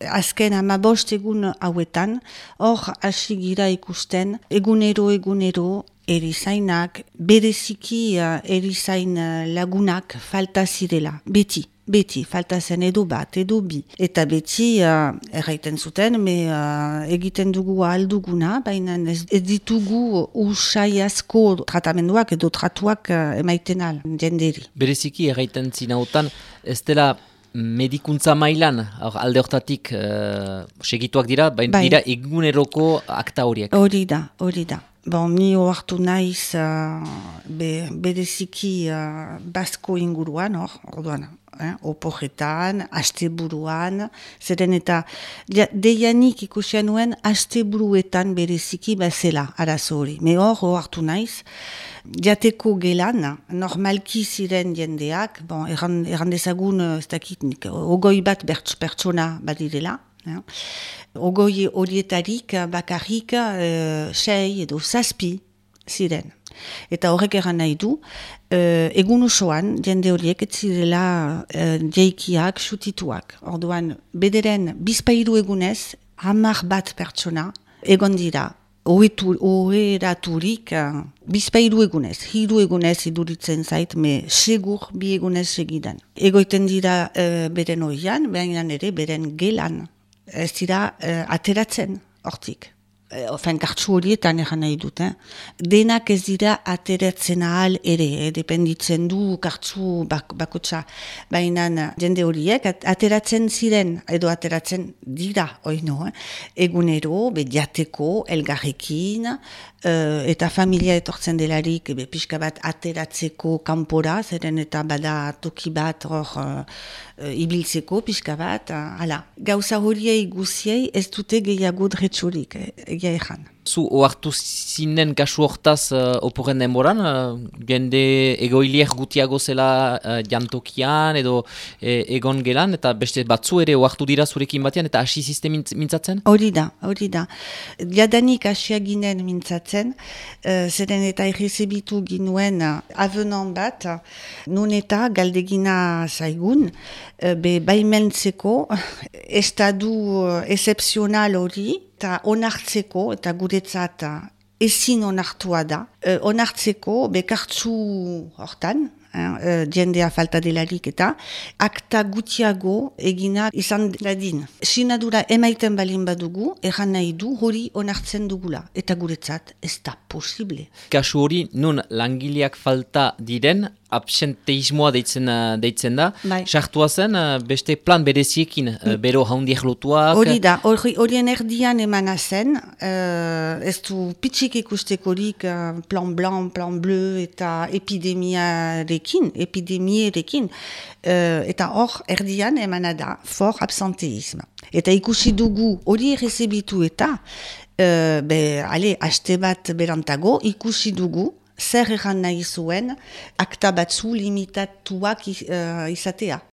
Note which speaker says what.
Speaker 1: azken amabost egun hauetan, hor hasi gira ikusten, egunero egunero, erizainak, bereziki uh, erizain uh, lagunak falta zirela, beti. Beti, falta zen edo bat, edo bi. Eta beti, uh, erraiten zuten, me uh, egiten dugu alduguna, baina ez, ez ditugu usai asko tratamenduak edo tratuak uh, emaiten al, jenderi.
Speaker 2: Bereziki, erraiten zinautan, ez dela medikuntza mailan, alde hortatik segituak dira, baina bai. dira eguneroko akta horiek.
Speaker 1: Hori da, hori da. Bon, ni oartu naiz uh, be, bereziki uh, basko inguruan, hor, orduan, eh, opojetan, asteburuan, zeren eta deianik ikusian nuen asteburuetan bereziki bazela arazo hori. Me hor, oartu naiz, jateko gelan, normalki ziren jendeak, bon, erran, dezagun, ez dakit, ogoi bat pertsona badirela, Ja. Ogoi horietarik bakarrik uh, sei edo zazpi ziren. Eta horrek eran nahi du, uh, egun osoan jende horiek ez zirela uh, jeikiak, sutituak. Orduan, bederen bizpairu egunez, hamar bat pertsona, egon dira, oheraturik bizpairu egunez, hiru egunez iduritzen zait, me segur bi egunez segidan. Egoiten dira uh, beren oian, behan ere beren gelan ez dira uh, ateratzen hortik. E, ofen kartsu horietan egan nahi dut. Eh? Denak ez dira ateratzen ahal ere, eh? dependitzen du kartsu bak, bakotsa. Baina jende horiek ateratzen ziren, edo ateratzen dira, oino, eh? egunero, bediateko, elgarrekin, uh, eta familia etortzen delarik, be, pixka bat ateratzeko kanpora, zeren eta bada toki bat hor uh, ibiltzeko, pixka bat, uh, ala. Gauza horiei guziei ez dute gehiago dretsurik, egia ezan.
Speaker 2: Zu oartu zinen kasu hortaz uh, oporen denboran, uh, jende egoiliek gutiago zela uh, jantokian edo e, egon gelan, eta beste batzu ere oartu dira zurekin batean, eta hasi ziste mintzatzen?
Speaker 1: Hori da, hori da. Jadanik hasia ginen mintzatzen, uh, zeren eta errezebitu ginuen uh, avenon bat, nun eta galdegina zaigun, uh, be baimentzeko, estadu uh, excepzional hori, eta onartzeko, eta guretzat ezin onartua da, uh, onartzeko bekartzu hortan, uh, jendea falta delarik eta akta gutiago egina izan dadin. Sinadura emaiten balin badugu, erran nahi du hori onartzen dugula, eta guretzat ez da posible.
Speaker 2: Kasu hori, nun langileak falta diren, absenteismoa deitzen, uh, deitzen da. Bai. Sartua zen, uh, beste plan bereziekin, uh, mm. bero haundiak lotuak.
Speaker 1: Hori da, horien erdian emana zen, ez du pitzik ikustekorik plan blanc, plan bleu eta epidemiarekin, epidemierekin, eta hor erdian emana da, for absenteisme. Eta ikusi dugu hori errezebitu eta, uh, be, ale, haste bat berantago, ikusi dugu, zer egan nahi zuen akta batzu limitatuak uh, izatea.